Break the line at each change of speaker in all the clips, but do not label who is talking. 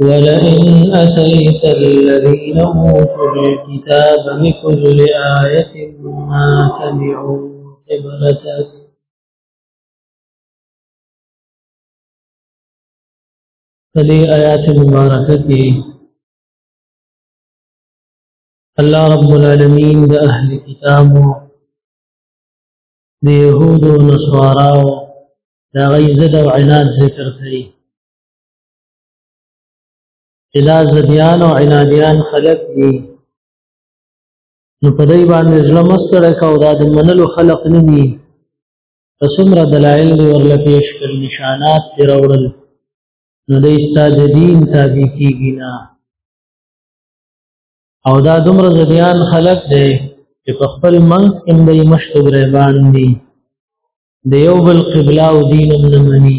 ولئن أتيت الذين أوتوا الكتاب بكل آية ما تبعوا قبلتك فدي آيات مباركة الله رب العالمين بأهل كتاب ليهود ونصارى لا غيزة وعناد ذكر فيه الا زديان او عناديان خلق دي نو په دې باندې ظلم سره کا او د منلو خلق نه دي پسمره دلایل دی ورله پیش کړ نشانات دی راوړل نو د استاد دین تابع کیږي نه او دا دومره زديان خلق دی چې په خپل منځ کې د مشت غریبان دي د یو بل قبله او دین نه مني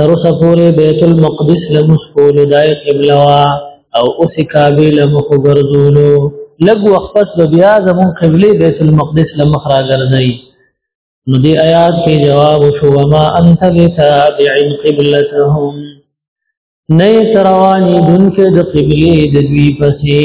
تر اوسه پورې بیت المقدس له موږ کولو دای قبله وه او اوس کعبې له موږ ګرځولو لږ وخت پس به بیا زموږ قبله بیت المقدس له مخ راګرځي نو دې آیات کې جواب شو وما انت بتابع قبلتهم نه تروانی دن کې د قبله د دوی پسې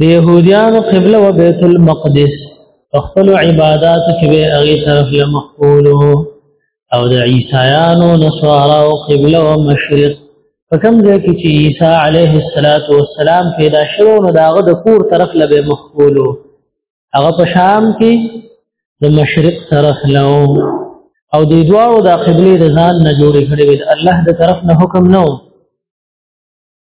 د يهوديانو قبله و بيت المقدس خپل عبادت کې به هغه طرف لمخولو او د عیسایانو نصارا او قبله او مشرق په کوم ځای کې چې عیسی علیه الصلاۃ والسلام پیدا شو نو داغه د کور طرف لبه مخولو هغه په شام کې د مشرق طرف لو او د دوارو د قبله د ځان نه جوړې کړې وي الله د طرف نه حکم نه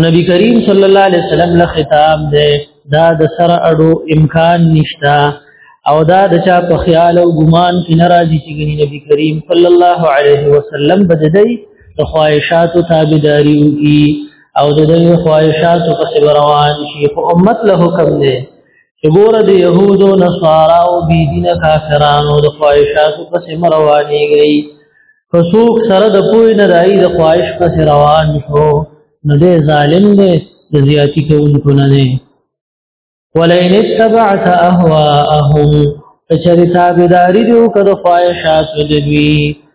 نبی کریم صلی الله علیه وسلم له خطاب ده دا د سره اړو امکان نشتا او دا د چا په خیال او ګمان کې ناراضي چې ګني نبی کریم صلی الله علیه وسلم بددای د خواهشات او تابعداري وکي او د دې خواهشات په روان شي خو امت له حکم ده ګوره د يهودو نصارا او بي دین کافرانو د خواهشاتو پس مرواني گئی فسوق سره د پوی نه دای د خواهش پس روان شو نه دی ظالم دی د زیاتی کوونکو نه دی ولئن اتبعت اهواهم فشرتا بداری دیو کد خواهشات دوی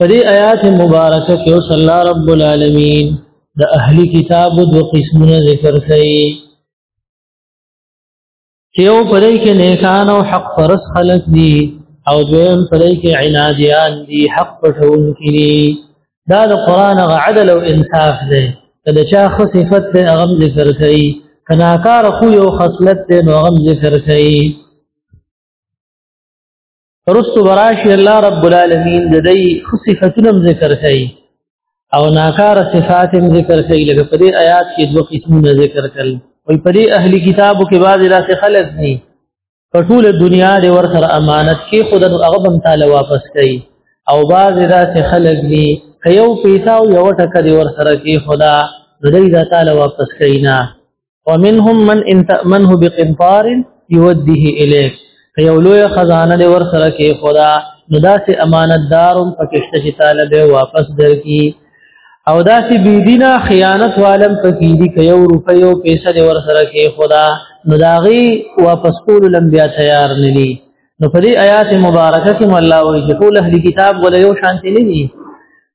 په دې آیات مبارکه کې اوس الله رب العالمین د اهلی کتاب دو قسمونه ذکر کړي چې یو پرې کې نیکان او حق فرس خلق دي او دویم پرې کې عنادیان دي حق پټون کړي دا د قران غ عدل او انصاف دی کله چې خو صفت ته غم ذکر کړي کناکار خو یو خصلت ته غم ذکر کړي رست براشی الله رب العالمین د دې صفاتونه ذکر کړي او ناکار صفات هم ذکر کړي لکه په دې آیات کې دوه قسمونه ذکر کړل وي په دې اهلي کتابو کې بعض لا څه خلق دي په ټول دنیا د ور سره امانت کې خود نو هغه هم تعالی واپس کړي او بعض لا څه خلق دي که یو پیسا او یو ټکه دی ور سره کې خدا دوی ذات تعالی واپس کړي نه ومنهم من ان تأمنه بقنطار يوديه اليك یو لوی خزانه دی ور سره کې خدا نو داسې امانتدارم پکشته چې طالب واپس درکې او داسې بی دینا خیانت والم پکې دي که یو روپۍ او پیسې دی ور سره کې خدا نو داغي واپس کول لم بیا تیار نه دي نو په دې آیات مبارکه کې الله وایي چې ټول اهل کتاب ولا یو شانتي نه دي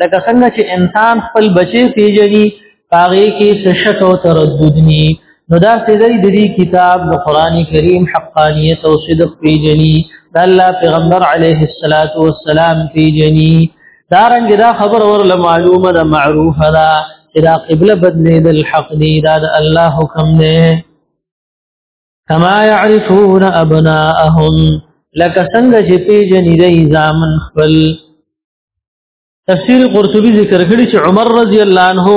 لکه څنګه چې انسان خپل بچی پیژني پاغي کې شک او تردد ني نو دا سیدی د دې کتاب د قران کریم حقانیت او صدق پیژني د الله پیغمبر علیه الصلاۃ والسلام پیژني دا رنګ دا خبر اور معلومه ده معروفه ده چې دا قبله بدلې د حق دی دا د الله حکم دی کما يعرفون ابناءهم لکه څنګه چې پیژني د ځامن خپل تفسیر قرطبی ذکر کړی چې عمر رضی الله عنه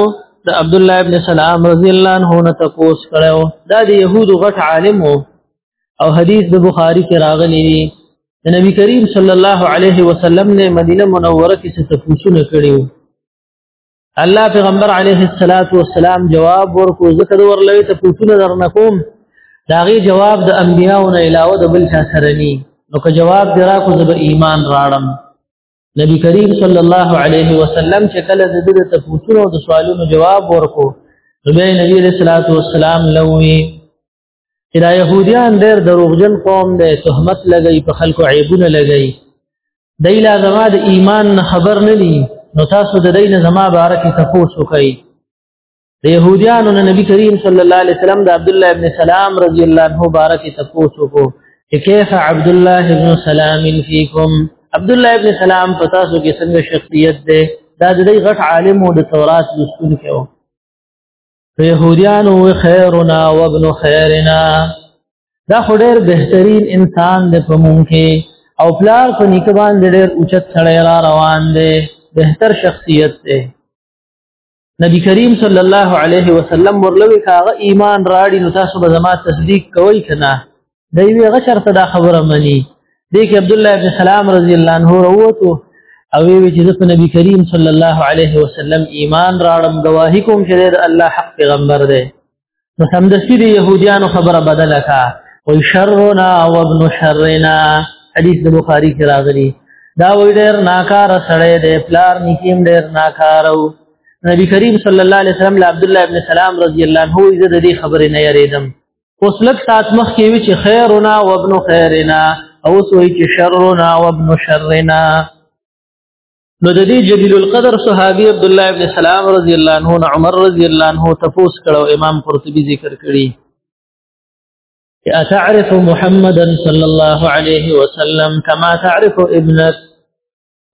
د عبد الله ابن سلام رضی الله عنه نه تپوس کړو دا د يهودو غټ عالم او حدیث د بخاری کې راغلی دی د نبی کریم صلی الله علیه وسلم نه مدینه منوره کې څه تپوسونه کړیو الله پیغمبر علیه الصلاۃ والسلام جواب ورکو ذکر ورلوي ته پوښتنه درنکوم داغي جواب د انبیانو نه علاوه د بل چا سره ني نو که جواب درا کو زب ایمان راړم نبی کریم صلی الله علیه وسلم چې کله د دې ته پوښتنه او د سوالونو جواب ورکو نبی نبی علیہ الصلوۃ والسلام لوی چې دا يهوديان ډېر دروغجن قوم دی تهمت لګي په خلکو عیبونه لګي دای لا زما د ایمان خبر نه دي نو تاسو د دین زما باره کې تاسو کوي د يهوديانو نه نبی کریم صلی الله علیه وسلم د عبد الله ابن سلام رضی الله عنه باره کې تاسو کو چې کیف عبد الله ابن سلام فیکم عبد الله ابن سلام په تاسو کې څنګه شخصیت ده دا د دې غټ عالم او د تورات لوستونکو يهوديان هو خيرنا وابن خيرنا دا خډیر بهترین انسان د پمون کې او پلار په نکبان ډېر اوچت سړی را روان دی بهتر شخصیت دی نبی کریم صلی الله علیه وسلم ورلوي کاغه ایمان راړي نو تاسو به زما تصدیق کوئ کنه دی وی غشر ته دا خبره مني دی کې عبد الله بن سلام رضی الله عنه وروته او وی چې د نبی کریم صلی الله علیه وسلم ایمان راړم گواہی کوم چې د الله حق پیغمبر دی نو سمدستی دی يهوديانو خبره بدله کا وی شرنا او ابن شرنا حدیث د بخاری کې راغلی دا وی ډیر ناکار سړی دی پلار نکیم ډیر ناکارو نبی کریم صلی الله علیه وسلم له عبد الله ابن سلام رضی الله عنه یې د دې خبرې نه یریدم اوس لک سات مخ کې وی چې خیرنا وابن خیرنا او سوی چې شرنا وابن شرنا نو د دې جلیل القدر صحابي عبد الله ابن سلام رضی الله عنه او عمر رضی الله عنه تفوس کړو امام قرطبي ذکر کړی اتعرف محمدا صلى الله عليه وسلم كما تعرف ابنك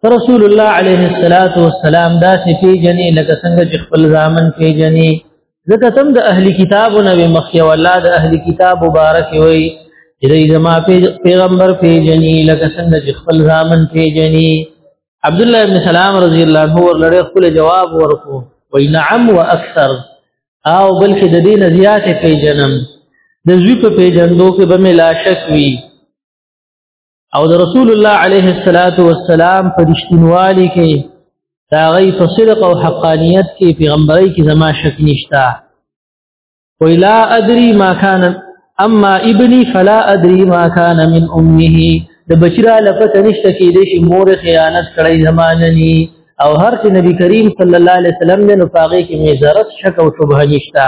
رسول الله عليه الصلاة والسلام دا سي پیجنې لکه څنګه چې خپل ځامن پیجنې ځکه تم د اهلي کتابو نه مخکې ولا د اهلي کتاب مبارک وي دې زما پیغمبر پیجنې لکه څنګه چې خپل ځامن پیجنې عبد الله بن سلام رضی الله عنه ورلړې خپل جواب ورکو وای نعم واكثر او بلکې د دې نزيات پیجنم د زوی په پیجندو کې به ملا شک وي او د رسول الله عليه الصلاة والسلام په رښتینوالي کې دا غي په صدق او حقانيت کې پیغمبري کې زما شک نشتا ولا ادري ما كان اما ابني فلا ادري ما كان من امه د بچرا لپته نشته کې د شي مور خیانت کړی زمانه ني او هر چې نبی کریم صلی الله علیه وسلم نه نفاقه کې مې زرس شک او شبهه نشتا